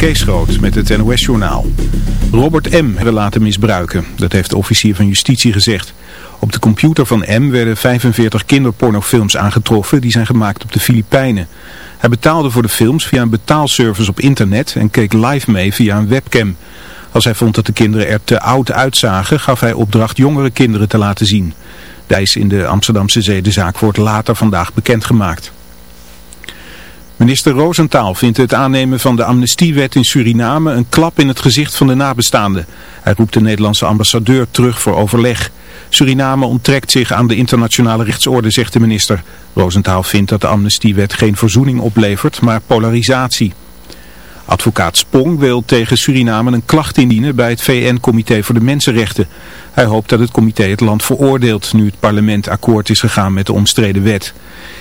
Kees Groot met het NOS-journaal. Robert M. hebben laten misbruiken. Dat heeft de officier van justitie gezegd. Op de computer van M. werden 45 kinderpornofilms aangetroffen. Die zijn gemaakt op de Filipijnen. Hij betaalde voor de films via een betaalservice op internet en keek live mee via een webcam. Als hij vond dat de kinderen er te oud uitzagen, gaf hij opdracht jongere kinderen te laten zien. De eis in de Amsterdamse zedenzaak wordt later vandaag bekendgemaakt. Minister Roosentaal vindt het aannemen van de amnestiewet in Suriname een klap in het gezicht van de nabestaanden. Hij roept de Nederlandse ambassadeur terug voor overleg. Suriname onttrekt zich aan de internationale rechtsorde, zegt de minister. Roosentaal vindt dat de amnestiewet geen verzoening oplevert, maar polarisatie. Advocaat Spong wil tegen Suriname een klacht indienen bij het VN-comité voor de Mensenrechten. Hij hoopt dat het comité het land veroordeelt nu het parlement akkoord is gegaan met de omstreden wet.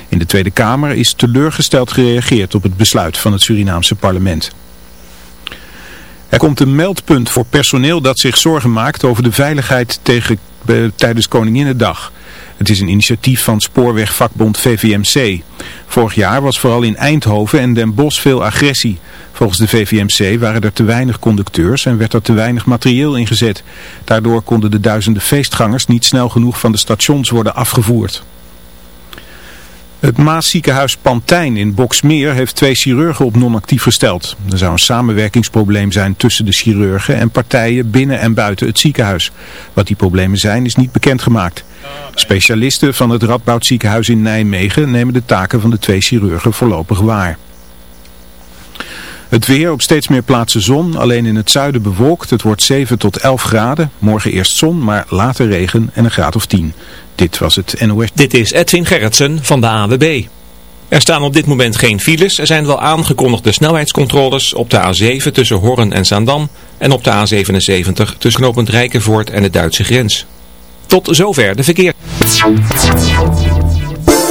In de Tweede Kamer is teleurgesteld gereageerd op het besluit van het Surinaamse parlement. Er komt een meldpunt voor personeel dat zich zorgen maakt over de veiligheid tegen, eh, tijdens Koninginnedag. Het is een initiatief van spoorwegvakbond VVMC. Vorig jaar was vooral in Eindhoven en Den Bosch veel agressie. Volgens de VVMC waren er te weinig conducteurs en werd er te weinig materieel ingezet. Daardoor konden de duizenden feestgangers niet snel genoeg van de stations worden afgevoerd. Het Maasziekenhuis Pantijn in Boksmeer heeft twee chirurgen op non-actief gesteld. Er zou een samenwerkingsprobleem zijn tussen de chirurgen en partijen binnen en buiten het ziekenhuis. Wat die problemen zijn is niet bekendgemaakt. Specialisten van het Radboud ziekenhuis in Nijmegen nemen de taken van de twee chirurgen voorlopig waar. Het weer op steeds meer plaatsen zon, alleen in het zuiden bewolkt. Het wordt 7 tot 11 graden. Morgen eerst zon, maar later regen en een graad of 10. Dit was het NOS. Dit is Edwin Gerritsen van de AWB. Er staan op dit moment geen files. Er zijn wel aangekondigde snelheidscontroles op de A7 tussen Horren en Zaandam. En op de A77 tussen Knopend Rijkenvoort en de Duitse grens. Tot zover de verkeer.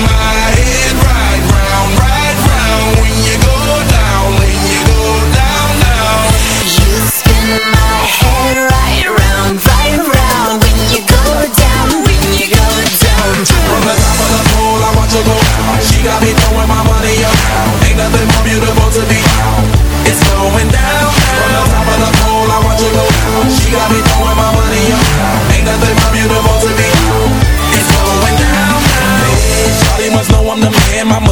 my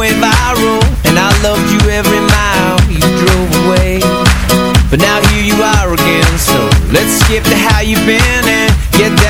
went viral And I loved you every mile you drove away. But now here you are again So let's skip to how you've been and get that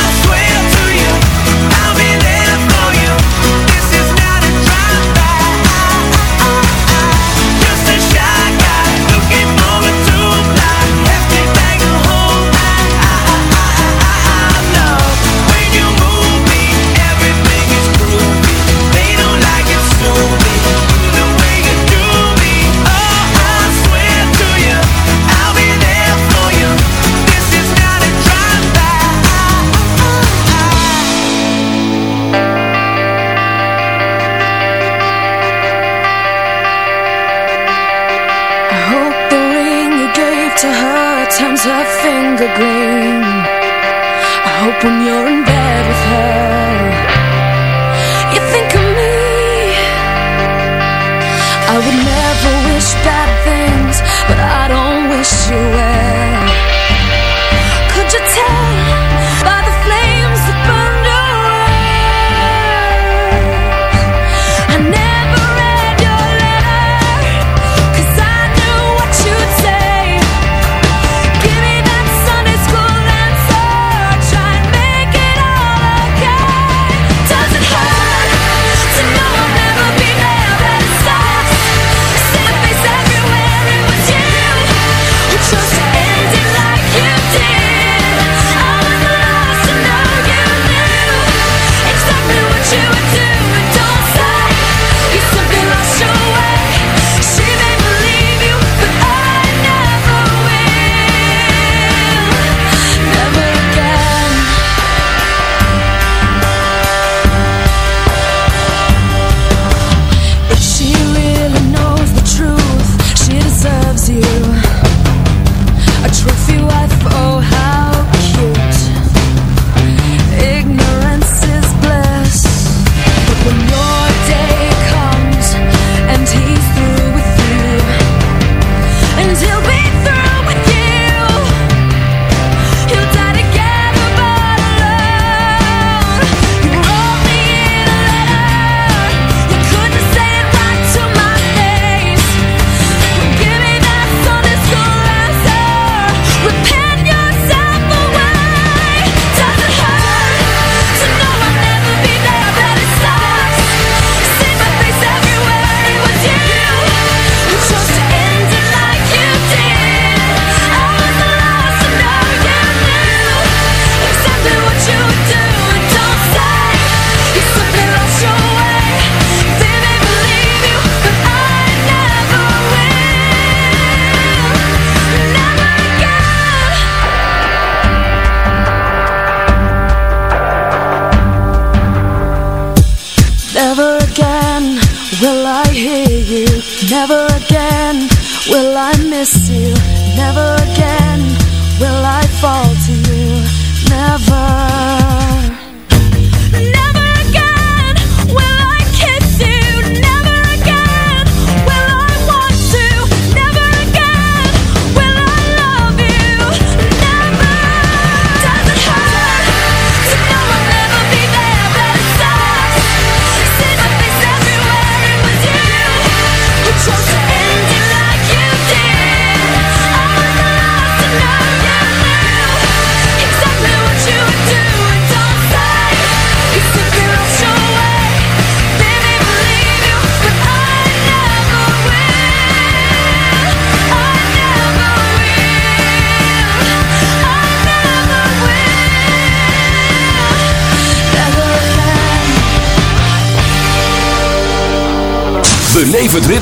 wish you were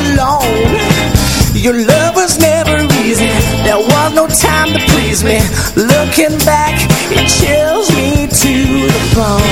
alone. Your love was never easy. There was no time to please me. Looking back, it chills me to the bone.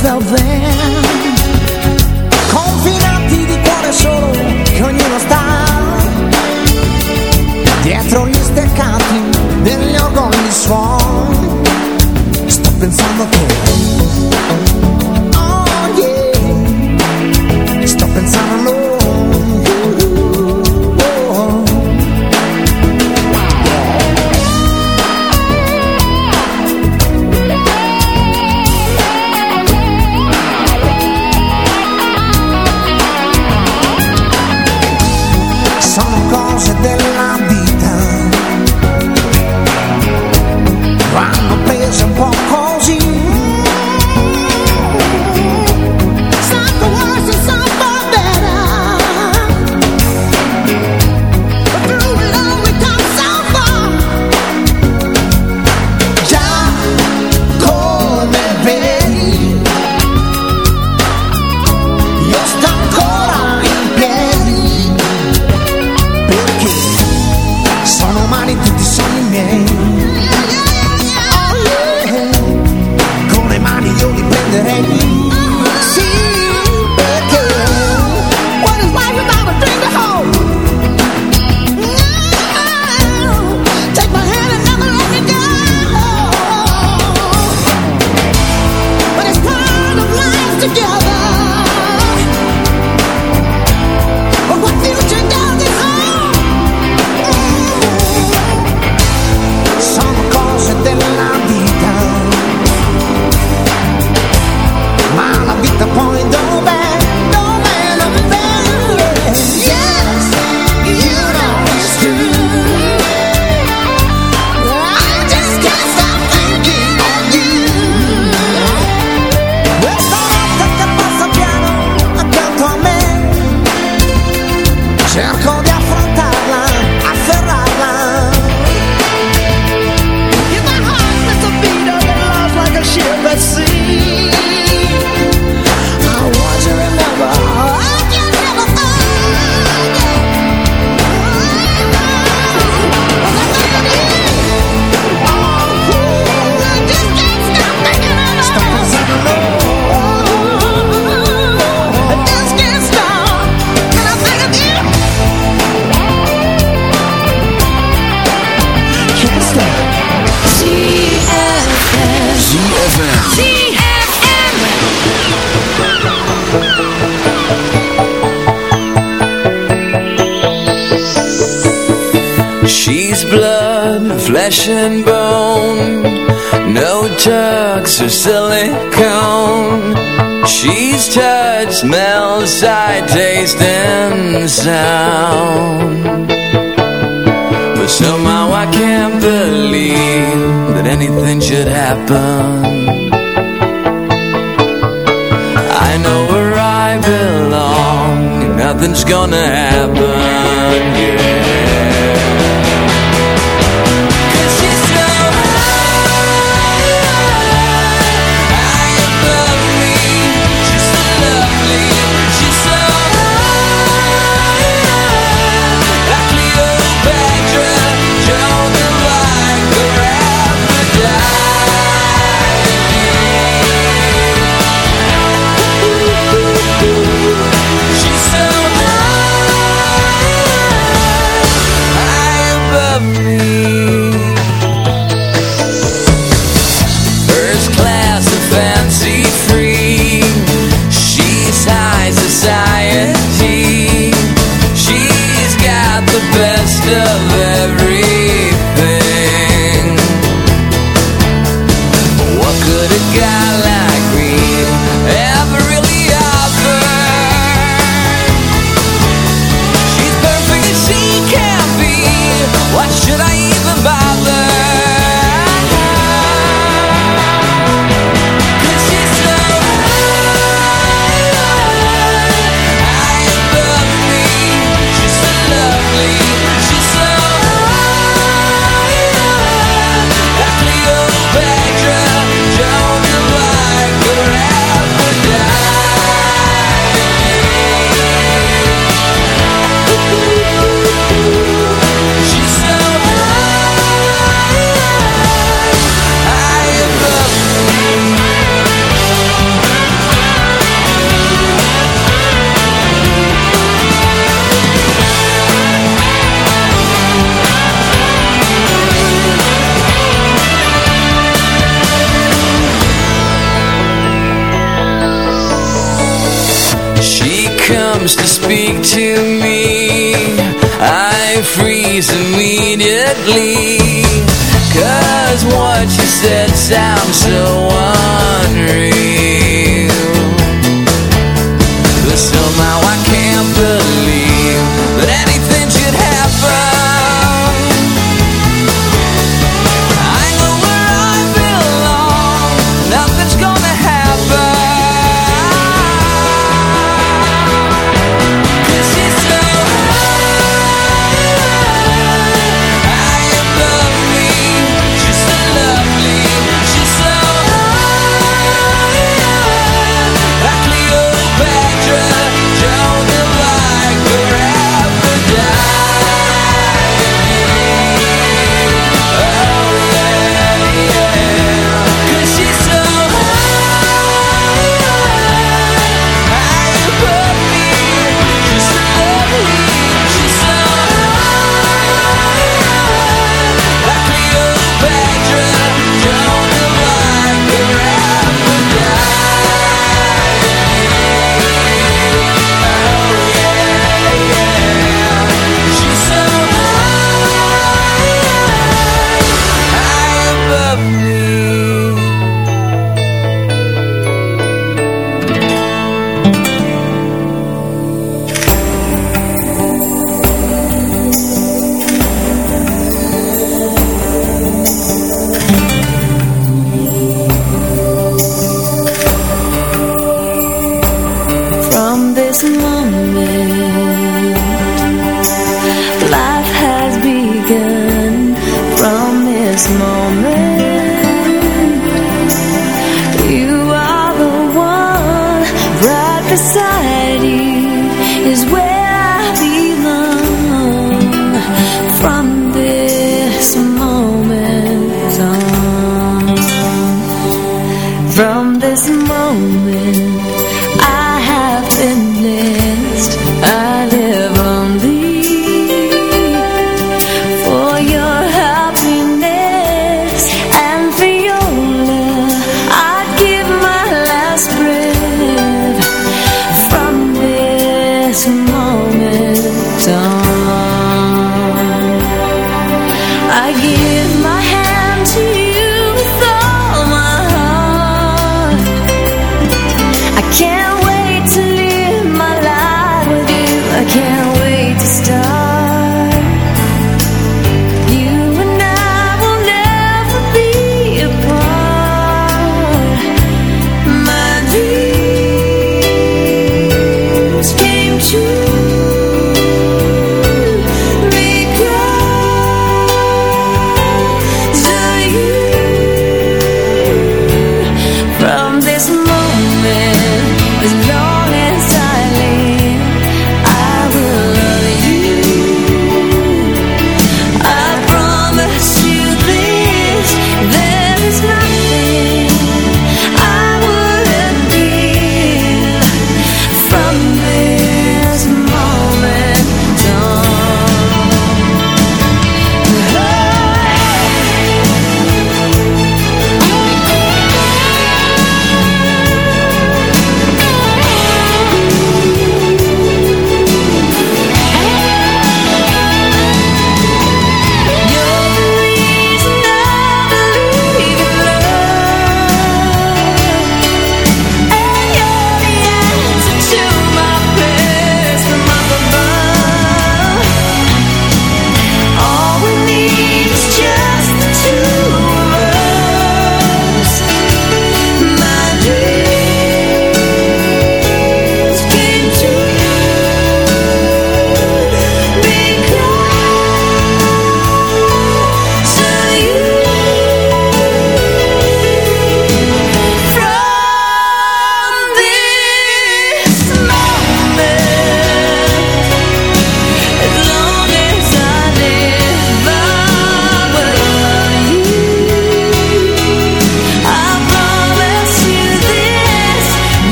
felt then Confinati di cuore solo che ognuno sta Dietro gli steccati degli orgogli suon Sto pensando a te of silicone. She's touch, smell, sight, taste and sound. But somehow I can't believe that anything should happen. I know where I belong nothing's gonna happen. Somehow I can't believe this moment.